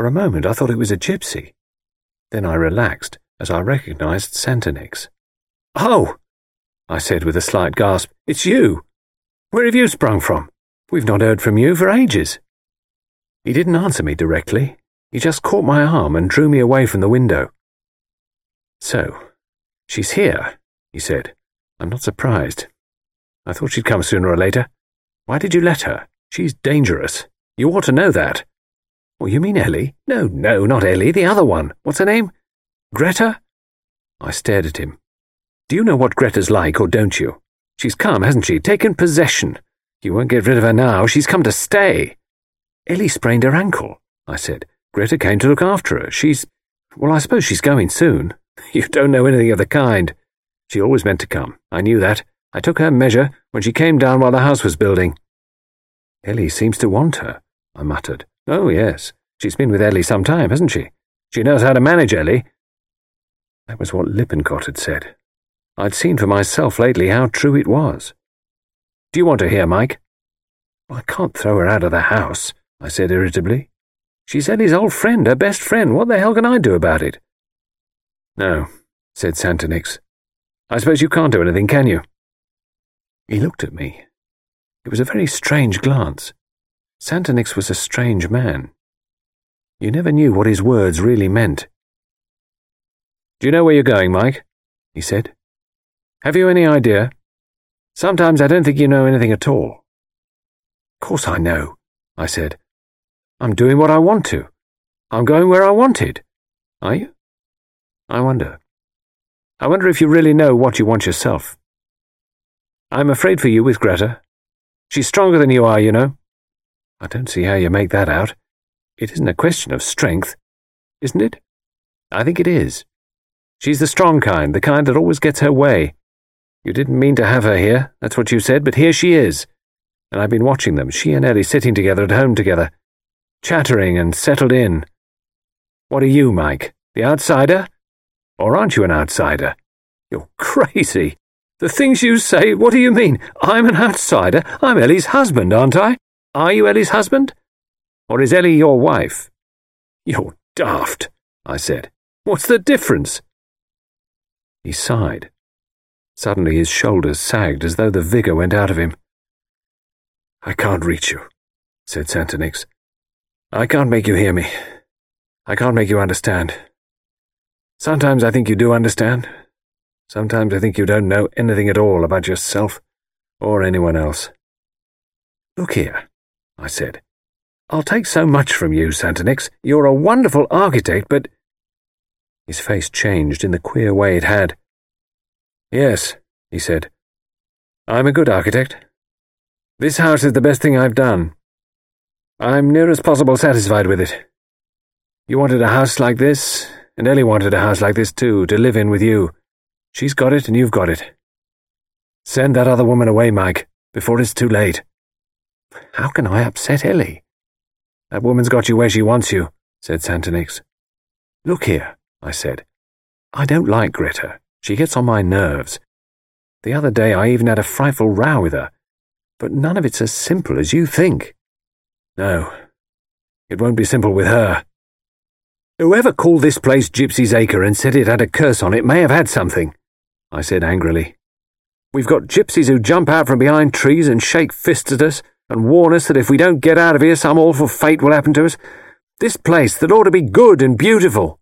For a moment I thought it was a gypsy. Then I relaxed as I recognized Santonix. Oh, I said with a slight gasp, it's you. Where have you sprung from? We've not heard from you for ages. He didn't answer me directly. He just caught my arm and drew me away from the window. So, she's here, he said. I'm not surprised. I thought she'd come sooner or later. Why did you let her? She's dangerous. You ought to know that. You mean Ellie? No, no, not Ellie, the other one. What's her name? Greta? I stared at him. Do you know what Greta's like, or don't you? She's come, hasn't she? Taken possession. You won't get rid of her now. She's come to stay. Ellie sprained her ankle, I said. Greta came to look after her. She's. Well, I suppose she's going soon. You don't know anything of the kind. She always meant to come. I knew that. I took her measure when she came down while the house was building. Ellie seems to want her, I muttered. Oh, yes. She's been with Ellie some time, hasn't she? She knows how to manage Ellie. That was what Lippincott had said. I'd seen for myself lately how true it was. Do you want her here, Mike? Well, I can't throw her out of the house, I said irritably. She's Ellie's old friend, her best friend. What the hell can I do about it? No, said Santonix. I suppose you can't do anything, can you? He looked at me. It was a very strange glance. Santonix was a strange man. You never knew what his words really meant. Do you know where you're going, Mike? he said. Have you any idea? Sometimes I don't think you know anything at all. Of course I know, I said. I'm doing what I want to. I'm going where I wanted. Are you? I wonder. I wonder if you really know what you want yourself. I'm afraid for you with Greta. She's stronger than you are, you know. I don't see how you make that out. It isn't a question of strength, isn't it? I think it is. She's the strong kind, the kind that always gets her way. You didn't mean to have her here, that's what you said, but here she is. And I've been watching them, she and Ellie sitting together at home together, chattering and settled in. What are you, Mike? The outsider? Or aren't you an outsider? You're crazy. The things you say, what do you mean? I'm an outsider? I'm Ellie's husband, aren't I? Are you Ellie's husband? Or is Ellie your wife? You're daft, I said. What's the difference? He sighed. Suddenly his shoulders sagged as though the vigour went out of him. I can't reach you, said Santonix. I can't make you hear me. I can't make you understand. Sometimes I think you do understand. Sometimes I think you don't know anything at all about yourself or anyone else. Look here, I said. I'll take so much from you, Santonix. You're a wonderful architect, but. His face changed in the queer way it had. Yes, he said. I'm a good architect. This house is the best thing I've done. I'm near as possible satisfied with it. You wanted a house like this, and Ellie wanted a house like this too, to live in with you. She's got it, and you've got it. Send that other woman away, Mike, before it's too late. How can I upset Ellie? That woman's got you where she wants you, said Santonix. Look here, I said. I don't like Greta. She gets on my nerves. The other day I even had a frightful row with her. But none of it's as simple as you think. No, it won't be simple with her. Whoever called this place Gypsy's Acre and said it had a curse on it may have had something, I said angrily. We've got gypsies who jump out from behind trees and shake fists at us and warn us that if we don't get out of here some awful fate will happen to us. This place that ought to be good and beautiful.